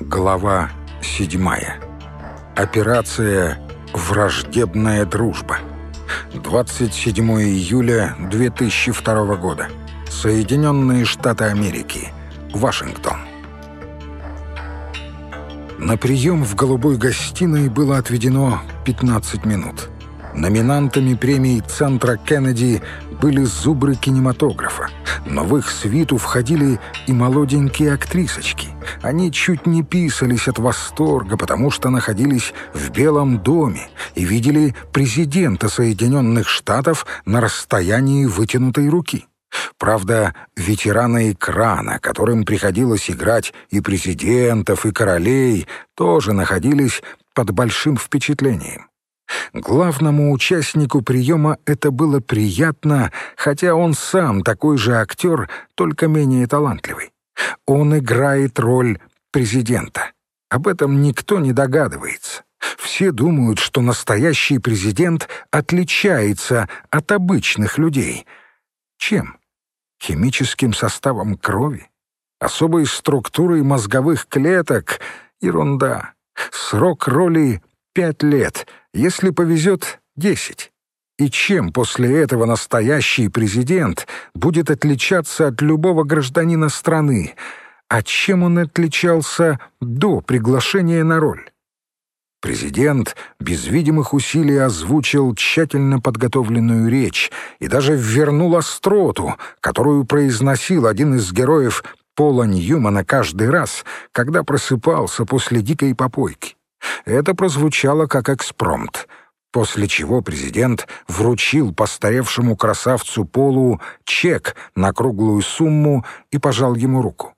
Глава 7. Операция «Враждебная дружба». 27 июля 2002 года. Соединенные Штаты Америки. Вашингтон. На прием в голубой гостиной было отведено 15 минут. Номинантами премии Центра Кеннеди были зубры кинематографа, но в их свиту входили и молоденькие актрисочки. Они чуть не писались от восторга, потому что находились в Белом доме и видели президента Соединенных Штатов на расстоянии вытянутой руки. Правда, ветераны экрана, которым приходилось играть и президентов, и королей, тоже находились под большим впечатлением. Главному участнику приема это было приятно, хотя он сам такой же актер, только менее талантливый. Он играет роль президента. Об этом никто не догадывается. Все думают, что настоящий президент отличается от обычных людей. Чем? Химическим составом крови? Особой структурой мозговых клеток? Ерунда. Срок роли — пять лет, если повезет — десять. И чем после этого настоящий президент будет отличаться от любого гражданина страны? А чем он отличался до приглашения на роль? Президент без видимых усилий озвучил тщательно подготовленную речь и даже вернул остроту, которую произносил один из героев Пола Ньюмана каждый раз, когда просыпался после дикой попойки. Это прозвучало как экспромт — после чего президент вручил постаревшему красавцу Полу чек на круглую сумму и пожал ему руку.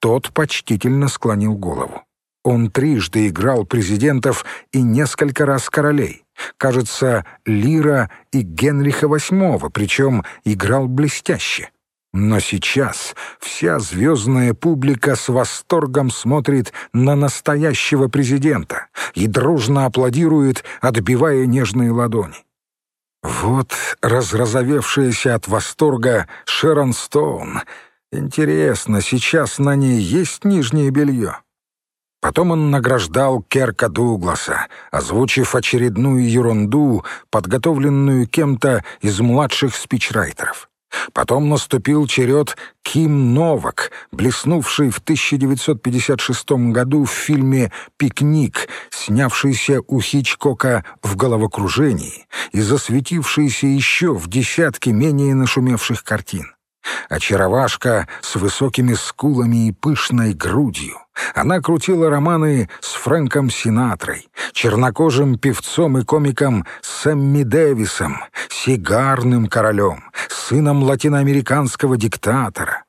Тот почтительно склонил голову. Он трижды играл президентов и несколько раз королей. Кажется, Лира и Генриха VIII, причем играл блестяще. Но сейчас вся звездная публика с восторгом смотрит на настоящего президента и дружно аплодирует, отбивая нежные ладони. Вот разразовевшаяся от восторга Шерон Стоун. Интересно, сейчас на ней есть нижнее белье? Потом он награждал Керка Дугласа, озвучив очередную ерунду, подготовленную кем-то из младших спичрайтеров. Потом наступил черед Ким Новак, блеснувший в 1956 году в фильме «Пикник», снявшийся у Хичкока в головокружении и засветившийся еще в десятке менее нашумевших картин. Очаровашка с высокими скулами и пышной грудью. Она крутила романы с Фрэнком Синатрой, чернокожим певцом и комиком Сэмми Дэвисом, сигарным королем, сыном латиноамериканского диктатора,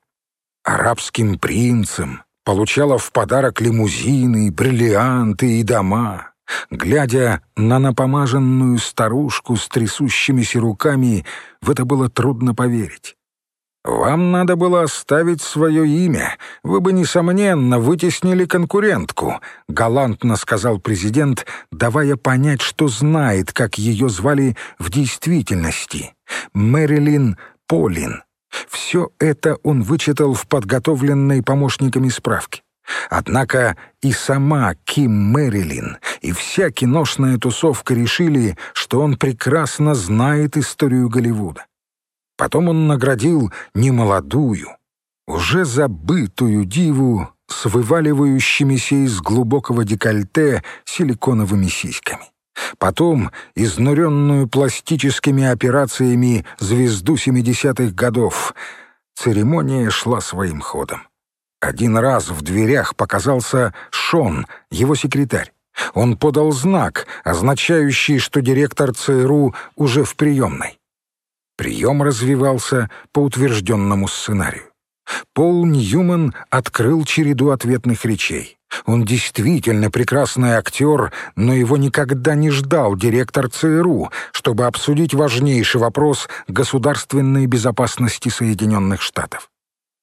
арабским принцем, получала в подарок лимузины, бриллианты и дома. Глядя на напомаженную старушку с трясущимися руками, в это было трудно поверить. «Вам надо было оставить свое имя. Вы бы, несомненно, вытеснили конкурентку», — галантно сказал президент, давая понять, что знает, как ее звали в действительности. Мэрилин Полин. Все это он вычитал в подготовленной помощниками справке. Однако и сама Ким Мэрилин, и вся киношная тусовка решили, что он прекрасно знает историю Голливуда. Потом он наградил немолодую, уже забытую диву с вываливающимися из глубокого декольте силиконовыми сиськами. Потом изнуренную пластическими операциями звезду 70-х годов. Церемония шла своим ходом. Один раз в дверях показался Шон, его секретарь. Он подал знак, означающий, что директор ЦРУ уже в приемной. Прием развивался по утвержденному сценарию. Пол Ньюман открыл череду ответных речей. Он действительно прекрасный актер, но его никогда не ждал директор ЦРУ, чтобы обсудить важнейший вопрос государственной безопасности Соединенных Штатов.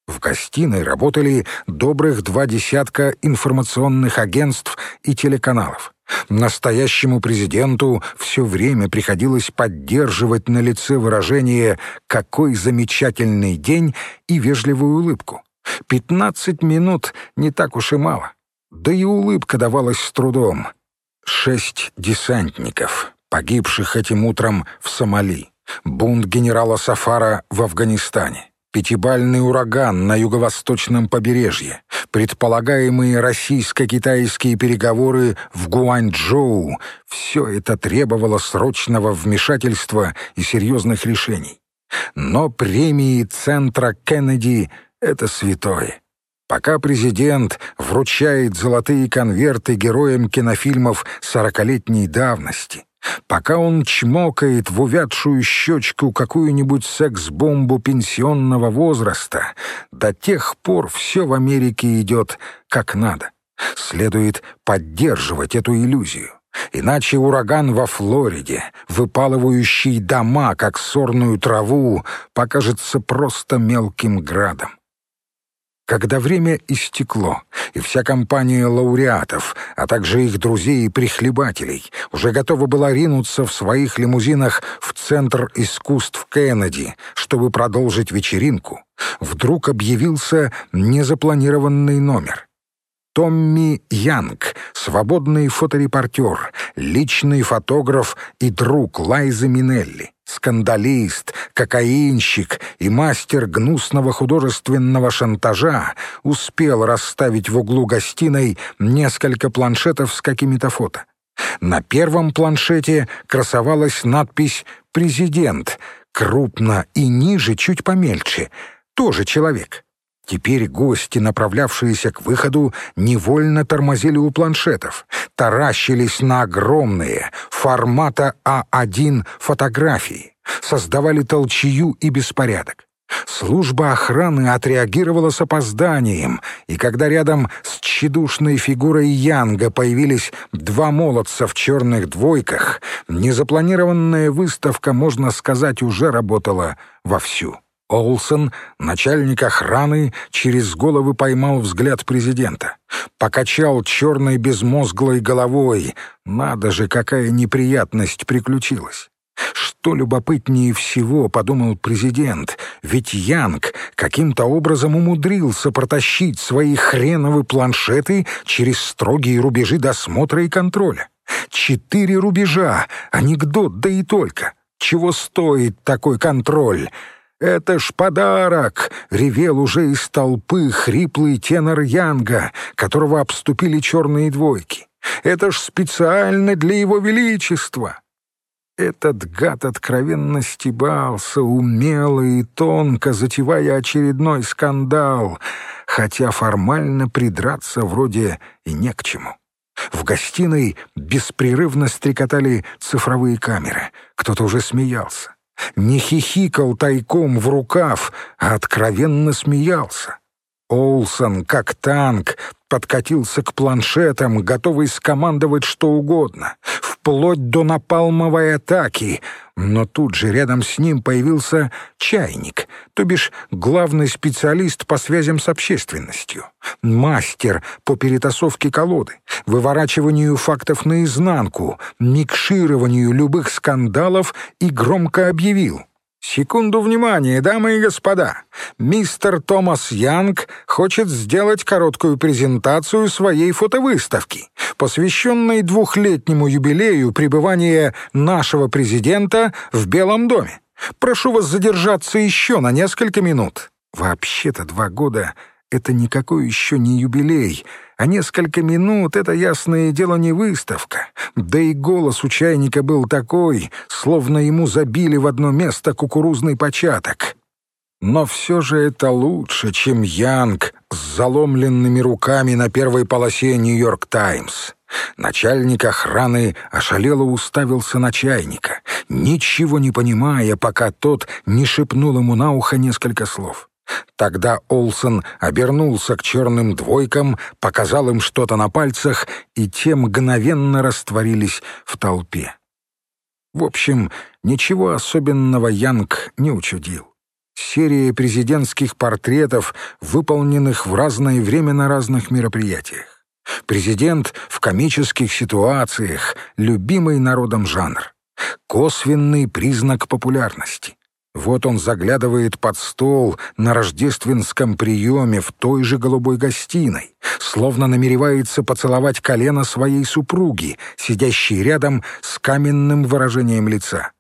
В гостиной работали добрых два десятка информационных агентств и телеканалов. Настоящему президенту все время приходилось поддерживать на лице выражение «какой замечательный день» и вежливую улыбку. Пятнадцать минут не так уж и мало. да и улыбка давалась с трудом. Шесть десантников, погибших этим утром в Сомали, бунт генерала Сафара в Афганистане, пятибальный ураган на юго-восточном побережье, предполагаемые российско-китайские переговоры в Гуанчжоу — все это требовало срочного вмешательства и серьезных решений. Но премии Центра Кеннеди — это святое. Пока президент вручает золотые конверты героям кинофильмов сорокалетней давности, Пока он чмокает в увядшую щечку какую-нибудь секс-бомбу пенсионного возраста, до тех пор все в Америке идет как надо. Следует поддерживать эту иллюзию. Иначе ураган во Флориде, выпалывающий дома, как сорную траву, покажется просто мелким градом. Когда время истекло, и вся компания лауреатов, а также их друзей и прихлебателей, уже готова была ринуться в своих лимузинах в Центр искусств Кеннеди, чтобы продолжить вечеринку, вдруг объявился незапланированный номер. Томми Янг, свободный фоторепортер, личный фотограф и друг Лайзы Минелли скандалист, кокаинщик и мастер гнусного художественного шантажа успел расставить в углу гостиной несколько планшетов с какими-то фото. На первом планшете красовалась надпись «Президент», крупно и ниже чуть помельче, тоже человек. Теперь гости, направлявшиеся к выходу, невольно тормозили у планшетов, таращились на огромные, формата А1 фотографии, создавали толчью и беспорядок. Служба охраны отреагировала с опозданием, и когда рядом с тщедушной фигурой Янга появились два молодца в черных двойках, незапланированная выставка, можно сказать, уже работала вовсю. Олсон, начальник охраны, через головы поймал взгляд президента. Покачал черной безмозглой головой. Надо же, какая неприятность приключилась. Что любопытнее всего, подумал президент, ведь Янг каким-то образом умудрился протащить свои хреновые планшеты через строгие рубежи досмотра и контроля. Четыре рубежа, анекдот, да и только. Чего стоит такой контроль? «Это ж подарок!» — ревел уже из толпы хриплый тенор Янга, которого обступили черные двойки. «Это ж специально для его величества!» Этот гад откровенно стебался, умело и тонко затевая очередной скандал, хотя формально придраться вроде и не к чему. В гостиной беспрерывно стрекотали цифровые камеры. Кто-то уже смеялся не хихикал тайком в рукав, а откровенно смеялся. Олсон, как танк, подкатился к планшетам, готовый скомандовать что угодно, вплоть до напалмовой атаки, но тут же рядом с ним появился чайник, то бишь главный специалист по связям с общественностью, мастер по перетасовке колоды, выворачиванию фактов наизнанку, микшированию любых скандалов и громко объявил — «Секунду внимания, дамы и господа! Мистер Томас Янг хочет сделать короткую презентацию своей фотовыставки, посвященной двухлетнему юбилею пребывания нашего президента в Белом доме. Прошу вас задержаться еще на несколько минут». Вообще-то два года — это никакой еще не юбилей — а несколько минут — это, ясное дело, не выставка. Да и голос у чайника был такой, словно ему забили в одно место кукурузный початок. Но все же это лучше, чем Янг с заломленными руками на первой полосе «Нью-Йорк Таймс». Начальник охраны ошалело уставился на чайника, ничего не понимая, пока тот не шепнул ему на ухо несколько слов. Тогда Олсон обернулся к черным двойкам, показал им что-то на пальцах, и те мгновенно растворились в толпе. В общем, ничего особенного Янг не учудил. Серия президентских портретов, выполненных в разное время на разных мероприятиях. Президент в комических ситуациях, любимый народом жанр. Косвенный признак популярности. Вот он заглядывает под стол на рождественском приеме в той же голубой гостиной, словно намеревается поцеловать колено своей супруги, сидящей рядом с каменным выражением лица.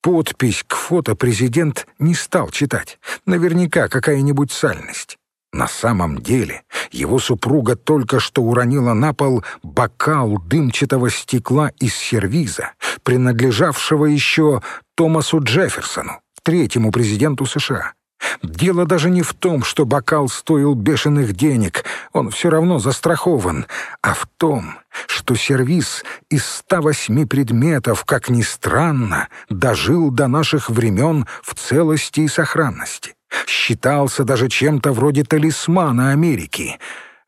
Подпись к фото президент не стал читать. Наверняка какая-нибудь сальность. На самом деле его супруга только что уронила на пол бокал дымчатого стекла из сервиза, принадлежавшего еще Томасу Джефферсону, третьему президенту США. Дело даже не в том, что бокал стоил бешеных денег, он все равно застрахован, а в том, что сервиз из 108 предметов, как ни странно, дожил до наших времен в целости и сохранности считался даже чем-то вроде талисмана Америки.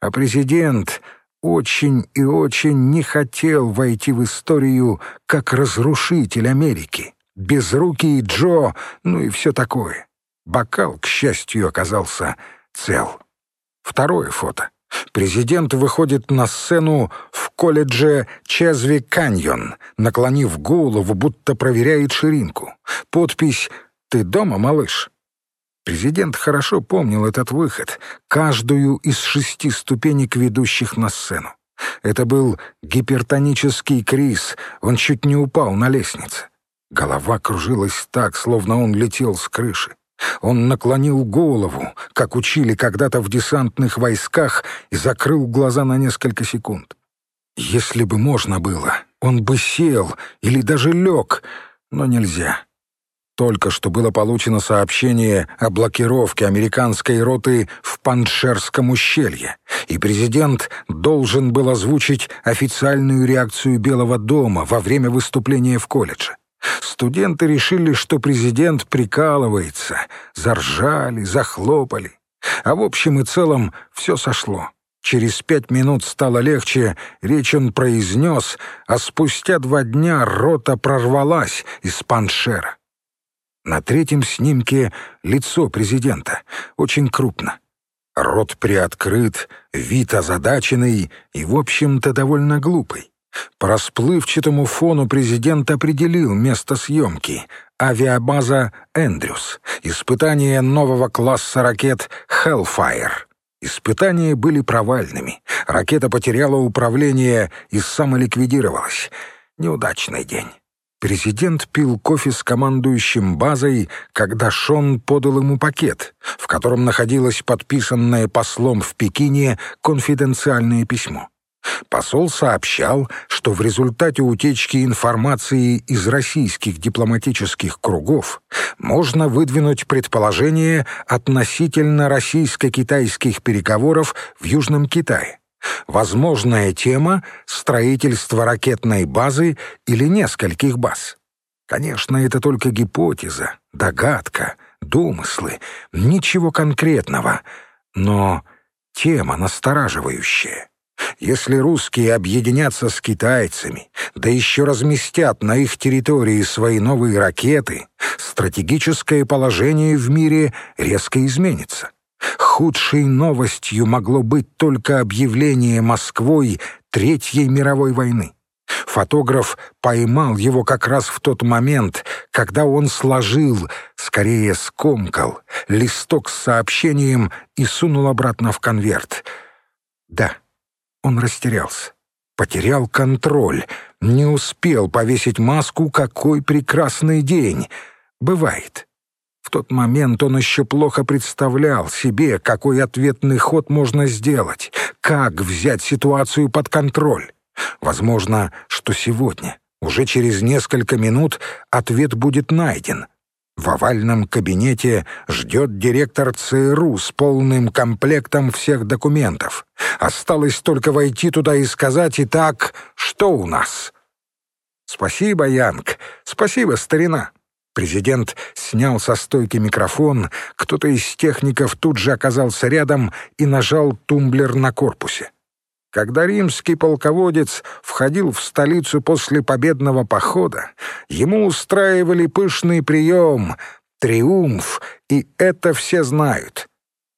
А президент очень и очень не хотел войти в историю как разрушитель Америки. Безрукий Джо, ну и все такое. Бокал, к счастью, оказался цел. Второе фото. Президент выходит на сцену в колледже Чезви Каньон, наклонив голову, будто проверяет ширинку. Подпись «Ты дома, малыш?» Президент хорошо помнил этот выход, каждую из шести ступенек, ведущих на сцену. Это был гипертонический криз, он чуть не упал на лестнице. Голова кружилась так, словно он летел с крыши. Он наклонил голову, как учили когда-то в десантных войсках, и закрыл глаза на несколько секунд. Если бы можно было, он бы сел или даже лег, но нельзя. Только что было получено сообщение о блокировке американской роты в Паншерском ущелье, и президент должен был озвучить официальную реакцию Белого дома во время выступления в колледже. Студенты решили, что президент прикалывается, заржали, захлопали. А в общем и целом все сошло. Через пять минут стало легче, речь он произнес, а спустя два дня рота прорвалась из Паншера. На третьем снимке лицо президента, очень крупно. Рот приоткрыт, вид озадаченный и, в общем-то, довольно глупый. По расплывчатому фону президент определил место съемки — авиабаза «Эндрюс», испытание нового класса ракет «Hellfire». Испытания были провальными. Ракета потеряла управление и самоликвидировалась. Неудачный день. Президент пил кофе с командующим базой, когда Шон подал ему пакет, в котором находилось подписанное послом в Пекине конфиденциальное письмо. Посол сообщал, что в результате утечки информации из российских дипломатических кругов можно выдвинуть предположение относительно российско-китайских переговоров в Южном Китае. Возможная тема — строительство ракетной базы или нескольких баз. Конечно, это только гипотеза, догадка, домыслы, ничего конкретного, но тема настораживающая. Если русские объединятся с китайцами, да еще разместят на их территории свои новые ракеты, стратегическое положение в мире резко изменится. Худшей новостью могло быть только объявление Москвой Третьей мировой войны. Фотограф поймал его как раз в тот момент, когда он сложил, скорее скомкал, листок с сообщением и сунул обратно в конверт. Да, он растерялся, потерял контроль, не успел повесить маску «Какой прекрасный день!» Бывает. В тот момент он еще плохо представлял себе, какой ответный ход можно сделать, как взять ситуацию под контроль. Возможно, что сегодня, уже через несколько минут, ответ будет найден. В овальном кабинете ждет директор ЦРУ с полным комплектом всех документов. Осталось только войти туда и сказать «Итак, что у нас?» «Спасибо, Янг, спасибо, старина». Президент снял со стойки микрофон, кто-то из техников тут же оказался рядом и нажал тумблер на корпусе. Когда римский полководец входил в столицу после победного похода, ему устраивали пышный прием, триумф, и это все знают.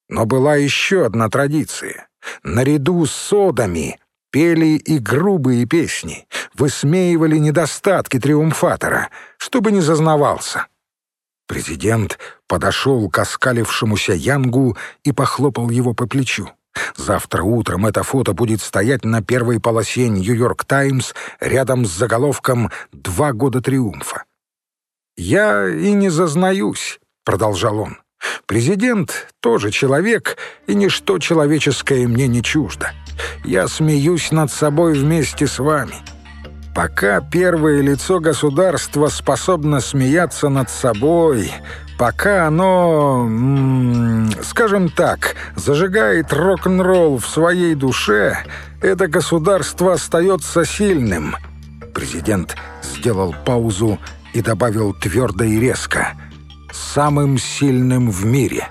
Но была еще одна традиция. Наряду с содами пели и грубые песни, высмеивали недостатки триумфатора, чтобы не зазнавался. Президент подошел к оскалившемуся Янгу и похлопал его по плечу. Завтра утром это фото будет стоять на первой полосе «Нью-Йорк Таймс» рядом с заголовком «Два года триумфа». «Я и не зазнаюсь», — продолжал он. «Президент тоже человек, и ничто человеческое мне не чуждо. Я смеюсь над собой вместе с вами. Пока первое лицо государства способно смеяться над собой, пока оно, скажем так, зажигает рок-н-ролл в своей душе, это государство остается сильным. Президент сделал паузу и добавил твердо и резко. «Самым сильным в мире».